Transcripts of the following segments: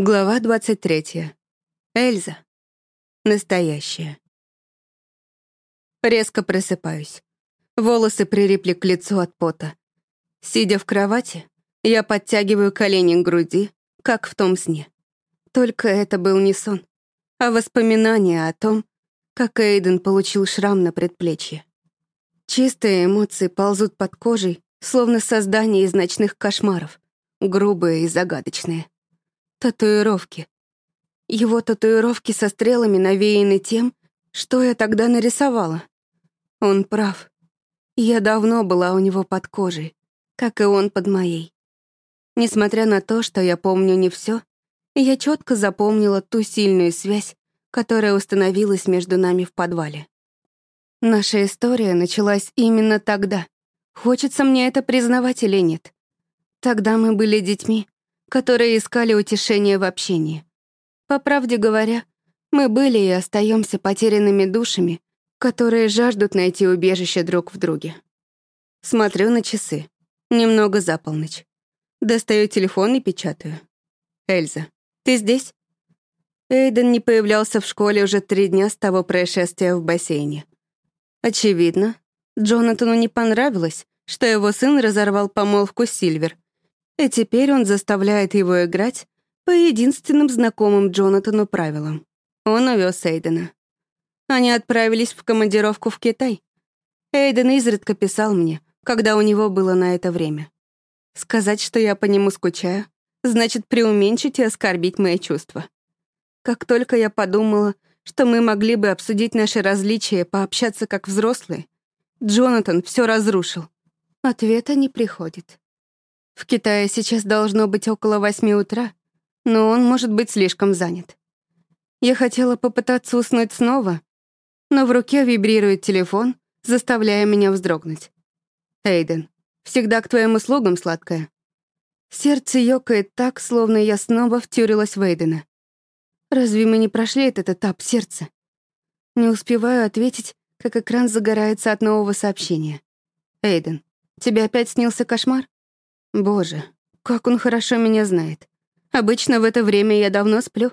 Глава 23. Эльза. Настоящая. Резко просыпаюсь. Волосы прилипли к лицу от пота. Сидя в кровати, я подтягиваю колени к груди, как в том сне. Только это был не сон, а воспоминание о том, как Эйден получил шрам на предплечье. Чистые эмоции ползут под кожей, словно создание из ночных кошмаров, грубые и загадочные. татуировки. Его татуировки со стрелами навеяны тем, что я тогда нарисовала. Он прав. Я давно была у него под кожей, как и он под моей. Несмотря на то, что я помню не все, я четко запомнила ту сильную связь, которая установилась между нами в подвале. Наша история началась именно тогда. Хочется мне это признавать или нет. Тогда мы были детьми, которые искали утешение в общении. По правде говоря, мы были и остаемся потерянными душами, которые жаждут найти убежище друг в друге. Смотрю на часы. Немного за полночь. Достаю телефон и печатаю. «Эльза, ты здесь?» Эйден не появлялся в школе уже три дня с того происшествия в бассейне. Очевидно, Джонатану не понравилось, что его сын разорвал помолвку Сильвер, и теперь он заставляет его играть по единственным знакомым Джонатану правилам. Он увез Эйдена. Они отправились в командировку в Китай. Эйден изредка писал мне, когда у него было на это время. Сказать, что я по нему скучаю, значит преуменьшить и оскорбить мои чувства. Как только я подумала, что мы могли бы обсудить наши различия, пообщаться как взрослые, Джонатан все разрушил. Ответа не приходит. В Китае сейчас должно быть около восьми утра, но он может быть слишком занят. Я хотела попытаться уснуть снова, но в руке вибрирует телефон, заставляя меня вздрогнуть. «Эйден, всегда к твоим услугам, сладкая». Сердце ёкает так, словно я снова втюрилась в Эйдена. Разве мы не прошли этот этап сердца? Не успеваю ответить, как экран загорается от нового сообщения. «Эйден, тебе опять снился кошмар?» Боже, как он хорошо меня знает. Обычно в это время я давно сплю.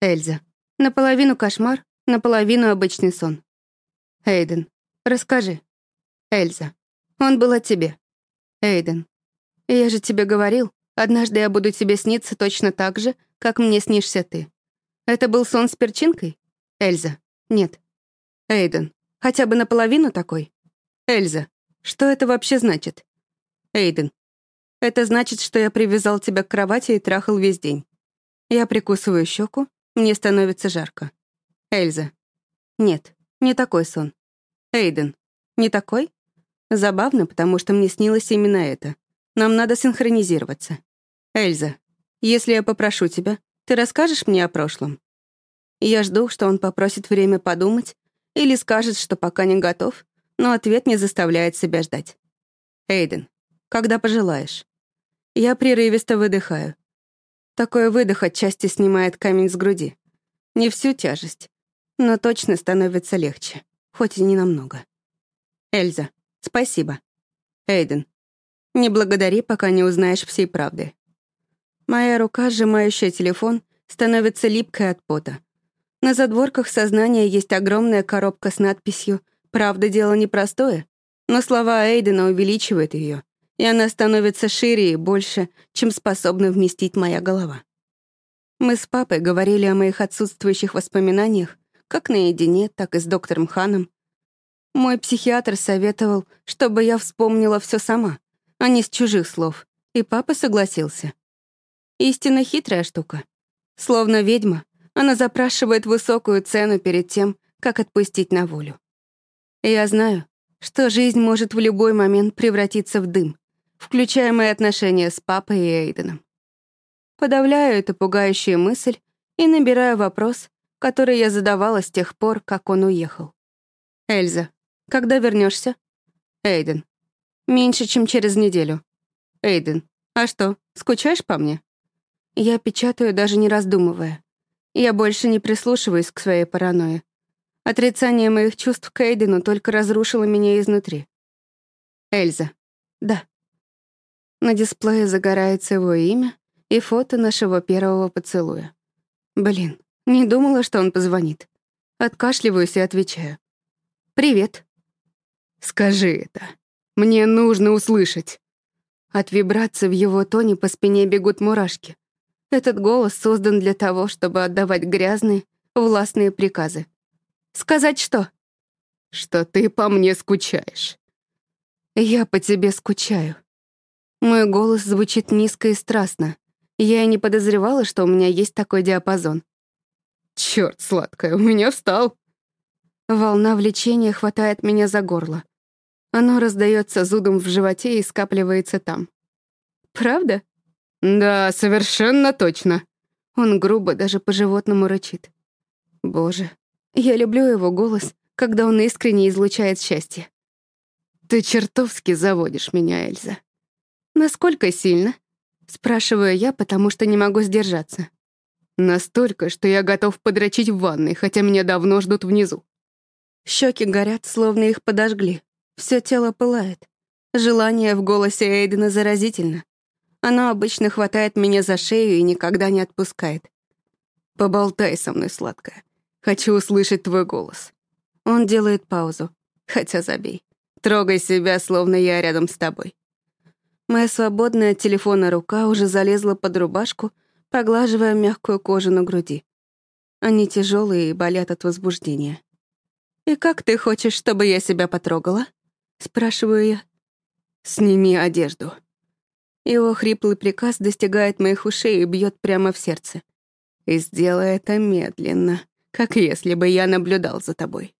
Эльза. Наполовину кошмар, наполовину обычный сон. Эйден. Расскажи. Эльза. Он был от тебе. Эйден. Я же тебе говорил, однажды я буду тебе сниться точно так же, как мне снишься ты. Это был сон с перчинкой? Эльза. Нет. Эйден. Хотя бы наполовину такой? Эльза. Что это вообще значит? Эйден. Это значит, что я привязал тебя к кровати и трахал весь день. Я прикусываю щеку, мне становится жарко. Эльза. Нет, не такой сон. Эйден. Не такой? Забавно, потому что мне снилось именно это. Нам надо синхронизироваться. Эльза, если я попрошу тебя, ты расскажешь мне о прошлом? Я жду, что он попросит время подумать или скажет, что пока не готов, но ответ не заставляет себя ждать. Эйден, когда пожелаешь. Я прерывисто выдыхаю. Такой выдох отчасти снимает камень с груди. Не всю тяжесть, но точно становится легче, хоть и не намного. Эльза, спасибо. Эйден, не благодари, пока не узнаешь всей правды. Моя рука, сжимающая телефон, становится липкой от пота. На задворках сознания есть огромная коробка с надписью «Правда, дело непростое», но слова Эйдена увеличивают ее, и она становится шире и больше, чем способна вместить моя голова. Мы с папой говорили о моих отсутствующих воспоминаниях, как наедине, так и с доктором Ханом. Мой психиатр советовал, чтобы я вспомнила все сама, а не с чужих слов, и папа согласился. Истинно хитрая штука. Словно ведьма, она запрашивает высокую цену перед тем, как отпустить на волю. Я знаю, что жизнь может в любой момент превратиться в дым, включая мои отношения с папой и Эйденом. Подавляю эту пугающую мысль и набираю вопрос, который я задавала с тех пор, как он уехал. «Эльза, когда вернешься? «Эйден. Меньше, чем через неделю. Эйден, а что, скучаешь по мне?» Я печатаю, даже не раздумывая. Я больше не прислушиваюсь к своей паранойе. Отрицание моих чувств к Эйдену только разрушило меня изнутри. Эльза. Да. На дисплее загорается его имя, и фото нашего первого поцелуя. Блин, не думала, что он позвонит. Откашливаюсь и отвечаю. «Привет». «Скажи это. Мне нужно услышать». От вибрации в его тоне по спине бегут мурашки. Этот голос создан для того, чтобы отдавать грязные, властные приказы. «Сказать что?» «Что ты по мне скучаешь». «Я по тебе скучаю». Мой голос звучит низко и страстно. Я и не подозревала, что у меня есть такой диапазон. Черт, сладкая, у меня встал. Волна влечения хватает меня за горло. Оно раздается зудом в животе и скапливается там. Правда? Да, совершенно точно. Он грубо даже по-животному рычит. Боже, я люблю его голос, когда он искренне излучает счастье. Ты чертовски заводишь меня, Эльза. Насколько сильно? Спрашиваю я, потому что не могу сдержаться. Настолько, что я готов подрочить в ванной, хотя меня давно ждут внизу. Щеки горят, словно их подожгли. Все тело пылает. Желание в голосе Эйдена заразительно. Оно обычно хватает меня за Моя свободная от телефона рука уже залезла под рубашку, поглаживая мягкую кожу на груди. Они тяжелые и болят от возбуждения. «И как ты хочешь, чтобы я себя потрогала?» — спрашиваю я. «Сними одежду». Его хриплый приказ достигает моих ушей и бьет прямо в сердце. И сделай это медленно, как если бы я наблюдал за тобой.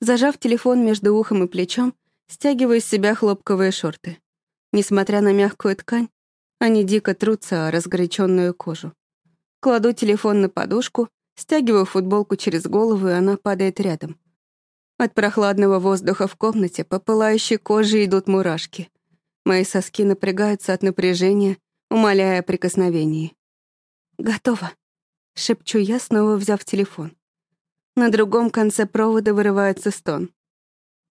Зажав телефон между ухом и плечом, стягиваю с себя хлопковые шорты. Несмотря на мягкую ткань, они дико трутся о разгоряченную кожу. Кладу телефон на подушку, стягиваю футболку через голову, и она падает рядом. От прохладного воздуха в комнате по пылающей коже идут мурашки. Мои соски напрягаются от напряжения, умоляя о прикосновении. «Готово», — шепчу я, снова взяв телефон. На другом конце провода вырывается стон.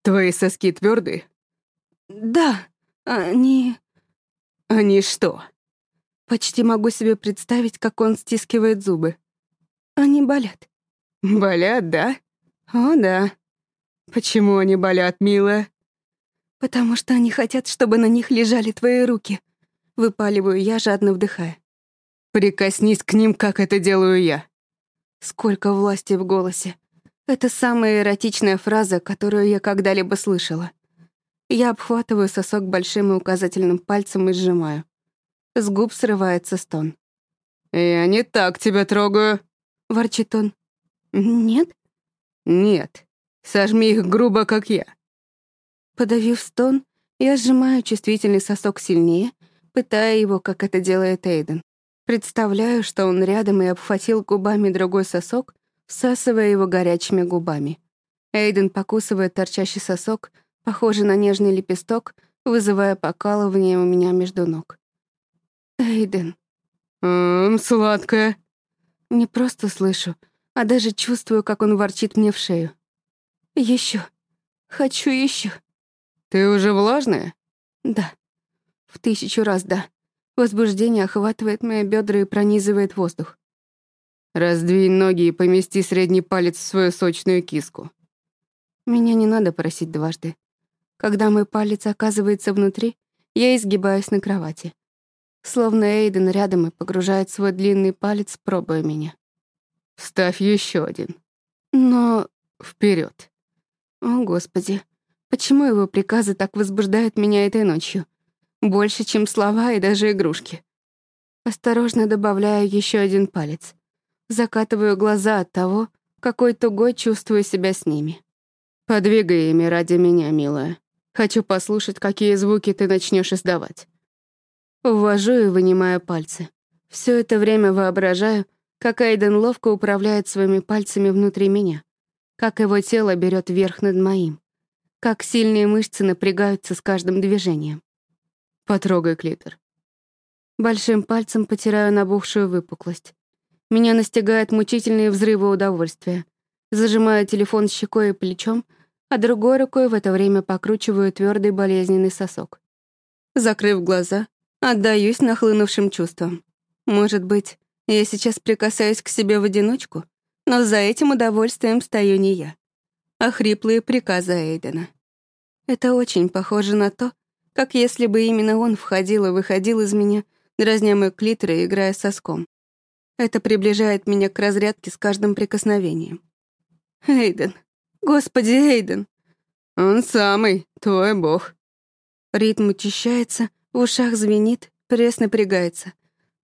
«Твои соски твердые? «Да», они... Они что? Почти могу себе представить, как он стискивает зубы. Они болят. Болят, да? О, да. Почему они болят, милая? Потому что они хотят, чтобы на них лежали твои руки. Выпаливаю я, жадно вдыхая. Прикоснись к ним, как это делаю я. Сколько власти в голосе. Это самая эротичная фраза, которую я когда-либо слышала. Я обхватываю сосок большим и указательным пальцем и сжимаю. С губ срывается стон. «Я не так тебя трогаю», — ворчит он. «Нет?» «Нет. Сожми их грубо, как я». Подавив Похоже на нежный лепесток, вызывая покалывание у меня между ног. «Эйден». «Эм, сладкая». Не просто слышу, а даже чувствую, как он ворчит мне в шею. Еще. Хочу еще. «Ты уже влажная?» «Да. В тысячу раз да. Возбуждение охватывает мои бедра и пронизывает воздух. Раздвинь ноги и помести средний палец в свою сочную киску. Меня не надо просить дважды когда мой палец оказывается внутри, я изгибаюсь на кровати. Словно Эйден рядом и погружает свой длинный палец, пробуя меня. «Вставь еще один». «Но...» вперед. О, Господи, почему его приказы так возбуждают меня этой ночью? Больше, чем слова и даже игрушки. Осторожно добавляю еще один палец. Закатываю глаза от того, какой тугой чувствую себя с ними. «Подвигай ими ради меня, милая», Хочу послушать, какие звуки ты начнешь издавать. Увожу и вынимаю пальцы. Все это время воображаю, как Эйден ловко управляет своими пальцами внутри меня, как его тело берет верх над моим, как сильные мышцы напрягаются с каждым движением. Потрогай клитор. Большим пальцем потираю набухшую выпуклость. Меня настигают мучительные взрывы удовольствия. Зажимаю телефон щекой и плечом — а другой рукой в это время покручиваю твердый болезненный сосок. Закрыв глаза, отдаюсь нахлынувшим чувствам. Может быть, я сейчас прикасаюсь к себе в одиночку, но за этим удовольствием стою не я, а хриплые приказы Эйдена. Это очень похоже на то, как если бы именно он входил и выходил из меня, дразня мой клитор и играя соском. Это приближает меня к разрядке с каждым прикосновением. Эйден. Господи, Эйден. Он самый, твой бог. Ритм учащается, в ушах звенит, пресс напрягается.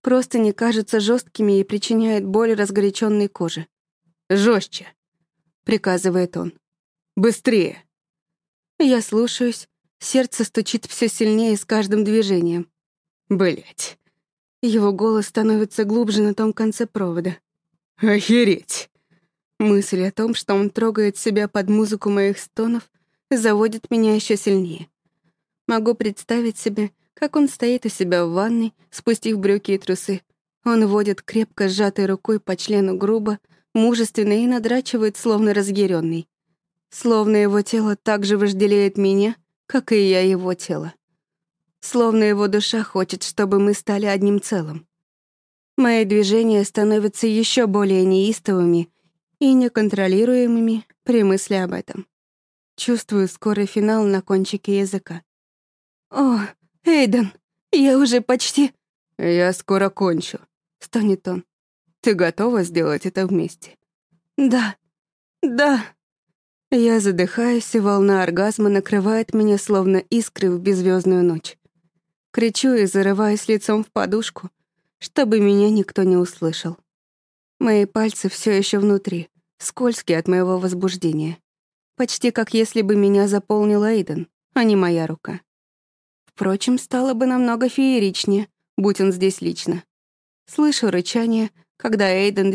Просто не кажутся жесткими и причиняет боль разгоряченной коже. Жестче, приказывает он. Быстрее. Я слушаюсь, сердце стучит все сильнее с каждым движением. Блять. Его голос становится глубже на том конце провода. Охереть. Мысль о том, что он трогает себя под музыку моих стонов, заводит меня еще сильнее. Могу представить себе, как он стоит у себя в ванной, спустив брюки и трусы. Он водит крепко сжатой рукой по члену грубо, мужественно и надрачивает, словно разъяренный. Словно его тело так же вожделеет меня, как и я его тело. Словно его душа хочет, чтобы мы стали одним целым. Мои движения становятся еще более неистовыми и неконтролируемыми при мысли об этом. Чувствую скорый финал на кончике языка. «О, Эйден, я уже почти...» «Я скоро кончу», — стонет он. «Ты готова сделать это вместе?» «Да, да». Я задыхаюсь, и волна оргазма накрывает меня, словно искры в беззвездную ночь. Кричу и зарываюсь лицом в подушку, чтобы меня никто не услышал. Мои пальцы все еще внутри, скользкие от моего возбуждения. Почти как если бы меня заполнил Эйден, а не моя рука. Впрочем, стало бы намного фееричнее, будь он здесь лично. Слышу рычание, когда Эйден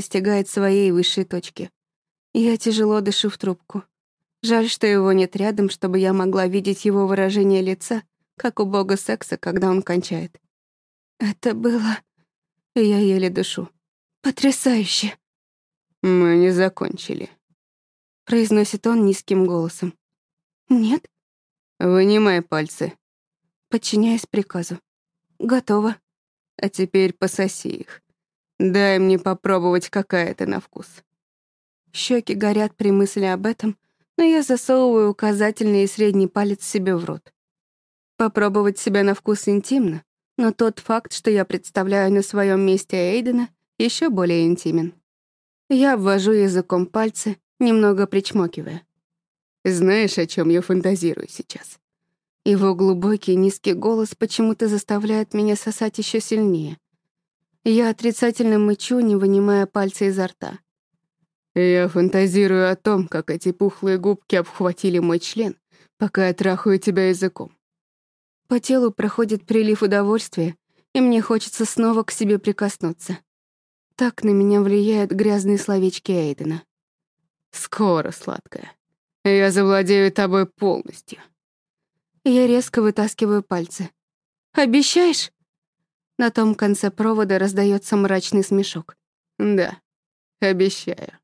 достигает своей высшей точки. Я тяжело дышу в трубку. Жаль, что его нет рядом, чтобы я могла видеть его выражение лица, как у бога секса, когда он кончает. Это было... Я еле дышу. Потрясающе. Мы не закончили. Произносит он низким еще более интимен. Я обвожу языком пальцы, немного причмокивая. Знаешь, о чем я фантазирую сейчас? Его глубокий низкий голос почему-то заставляет меня сосать еще сильнее. Я отрицательно мычу, не вынимая пальцы изо рта. Я фантазирую о том, как эти пухлые губки обхватили мой член, пока я трахаю тебя языком. По телу проходит прилив удовольствия, и мне хочется снова к себе прикоснуться. Так на меня влияют грязные словечки Эйдена. «Скоро, сладкая. Я завладею тобой полностью». Я резко вытаскиваю пальцы. «Обещаешь?» На том конце провода раздается мрачный смешок. «Да, обещаю».